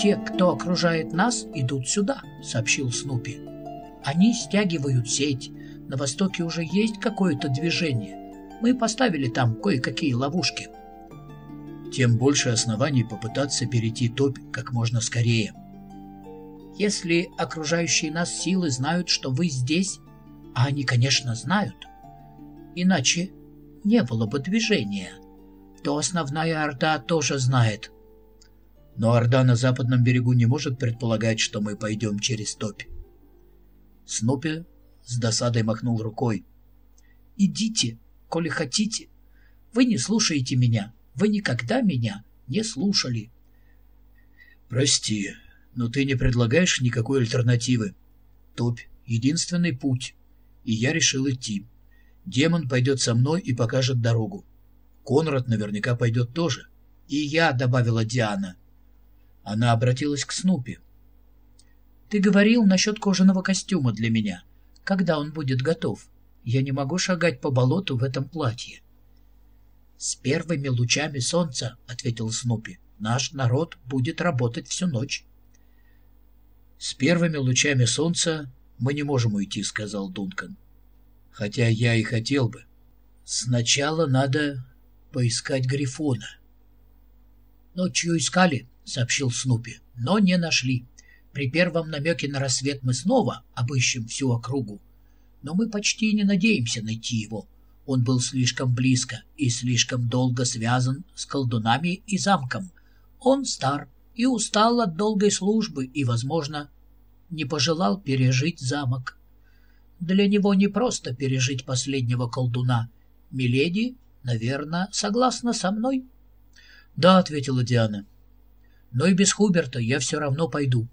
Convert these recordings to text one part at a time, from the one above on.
«Те, кто окружает нас, идут сюда», — сообщил Снупи. «Они стягивают сеть. На востоке уже есть какое-то движение. Мы поставили там кое-какие ловушки». Тем больше оснований попытаться перейти топь как можно скорее. Если окружающие нас силы знают, что вы здесь, а они, конечно, знают, иначе не было бы движения, то основная Орда тоже знает, но Орда на западном берегу не может предполагать, что мы пойдем через топь. Снупи с досадой махнул рукой. «Идите, коли хотите. Вы не слушаете меня. Вы никогда меня не слушали». «Прости, но ты не предлагаешь никакой альтернативы. Топь — единственный путь, и я решил идти. Демон пойдет со мной и покажет дорогу. Конрад наверняка пойдет тоже. И я, — добавила Диана, — она обратилась к Снупи. «Ты говорил насчет кожаного костюма для меня. Когда он будет готов? Я не могу шагать по болоту в этом платье». «С первыми лучами солнца», — ответил Снупи, — «наш народ будет работать всю ночь». «С первыми лучами солнца мы не можем уйти», — сказал Дункан. «Хотя я и хотел бы. Сначала надо поискать Грифона». «Ночью искали», — сообщил Снупи, — но не нашли. При первом намеке на рассвет мы снова обыщем всю округу. Но мы почти не надеемся найти его. Он был слишком близко и слишком долго связан с колдунами и замком. Он стар и устал от долгой службы и, возможно, не пожелал пережить замок. Для него не просто пережить последнего колдуна. Миледи, наверное, согласна со мной? — Да, — ответила Диана. Но и без Хуберта я все равно пойду.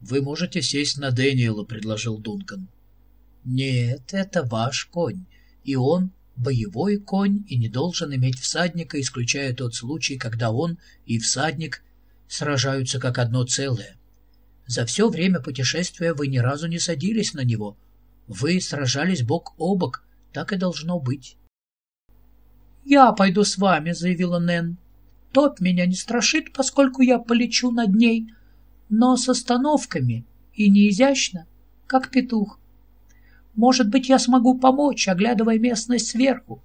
«Вы можете сесть на Дэниела», — предложил Дункан. «Нет, это ваш конь, и он боевой конь и не должен иметь всадника, исключая тот случай, когда он и всадник сражаются как одно целое. За все время путешествия вы ни разу не садились на него. Вы сражались бок о бок, так и должно быть». «Я пойду с вами», — заявила Нэн. Тот меня не страшит, поскольку я полечу над ней, но с остановками и не изящно, как петух. Может быть, я смогу помочь, оглядывая местность сверху.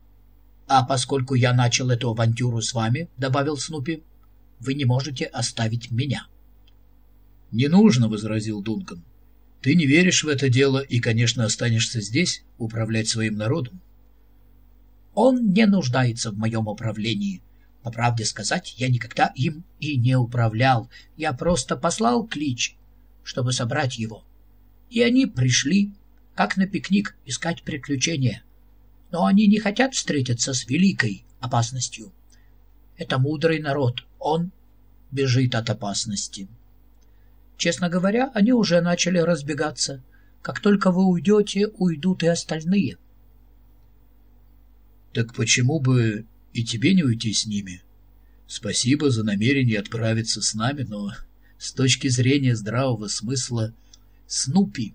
— А поскольку я начал эту авантюру с вами, — добавил Снупи, — вы не можете оставить меня. — Не нужно, — возразил Дункан. — Ты не веришь в это дело и, конечно, останешься здесь управлять своим народом. — Он не нуждается в моем управлении, по правде сказать, я никогда им и не управлял. Я просто послал клич, чтобы собрать его. И они пришли, как на пикник, искать приключения. Но они не хотят встретиться с великой опасностью. Это мудрый народ, он бежит от опасности. Честно говоря, они уже начали разбегаться. Как только вы уйдете, уйдут и остальные. — Так почему бы и тебе не уйти с ними. Спасибо за намерение отправиться с нами, но с точки зрения здравого смысла Снупи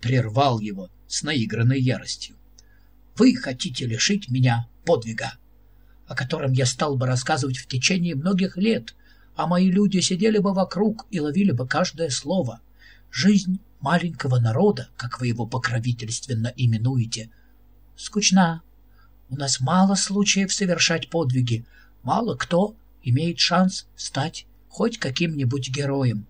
прервал его с наигранной яростью. «Вы хотите лишить меня подвига, о котором я стал бы рассказывать в течение многих лет, а мои люди сидели бы вокруг и ловили бы каждое слово. Жизнь маленького народа, как вы его покровительственно именуете, скучна, у нас мало случаев совершать подвиги, мало кто имеет шанс стать хоть каким-нибудь героем.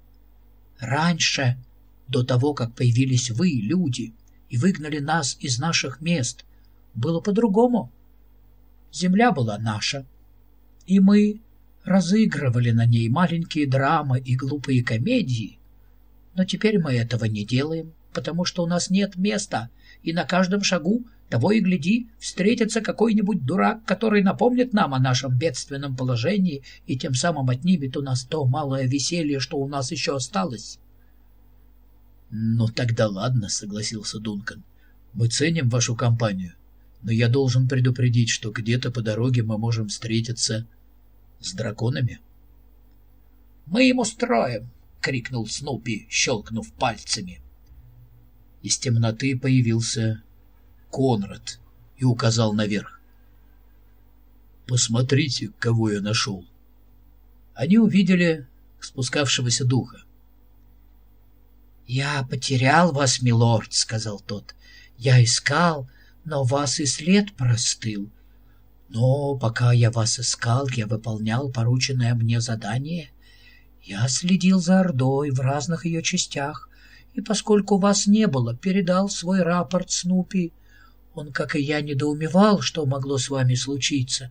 Раньше, до того, как появились вы, люди, и выгнали нас из наших мест, было по-другому. Земля была наша, и мы разыгрывали на ней маленькие драмы и глупые комедии, но теперь мы этого не делаем, потому что у нас нет места, и на каждом шагу того и гляди, встретится какой-нибудь дурак, который напомнит нам о нашем бедственном положении и тем самым отнимет у нас то малое веселье, что у нас еще осталось. — Ну тогда ладно, — согласился Дункан. — Мы ценим вашу компанию, но я должен предупредить, что где-то по дороге мы можем встретиться с драконами. — Мы им устроим! — крикнул Снупи, щелкнув пальцами. Из темноты появился Конрад и указал наверх. «Посмотрите, кого я нашел». Они увидели спускавшегося духа. «Я потерял вас, милорд», — сказал тот. «Я искал, но вас и след простыл. Но пока я вас искал, я выполнял порученное мне задание. Я следил за Ордой в разных ее частях, и поскольку вас не было, передал свой рапорт Снупи. Он, как и я, недоумевал, что могло с вами случиться,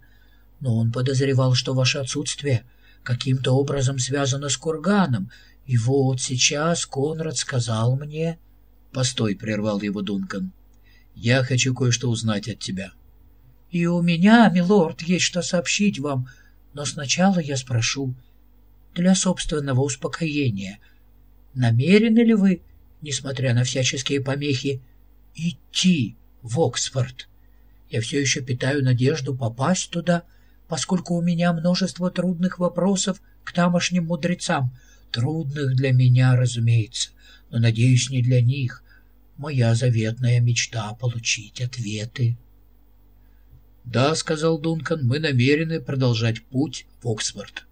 но он подозревал, что ваше отсутствие каким-то образом связано с курганом, и вот сейчас Конрад сказал мне... — Постой, — прервал его Дункан. — Я хочу кое-что узнать от тебя. — И у меня, милорд, есть что сообщить вам, но сначала я спрошу, для собственного успокоения, намерены ли вы, несмотря на всяческие помехи, идти в Оксфорд? Я все еще питаю надежду попасть туда, поскольку у меня множество трудных вопросов к тамошним мудрецам — Трудных для меня, разумеется, но, надеюсь, не для них. Моя заветная мечта — получить ответы. «Да», — сказал Дункан, — «мы намерены продолжать путь в Оксфорд.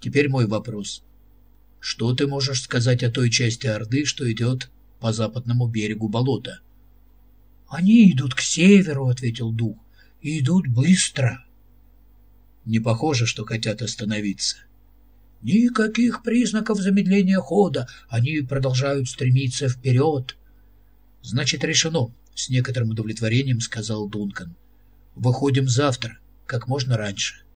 Теперь мой вопрос. Что ты можешь сказать о той части Орды, что идет по западному берегу болота?» «Они идут к северу», — ответил дух, — «и идут быстро». «Не похоже, что хотят остановиться». Никаких признаков замедления хода. Они продолжают стремиться вперед. Значит, решено, с некоторым удовлетворением сказал Дункан. Выходим завтра, как можно раньше.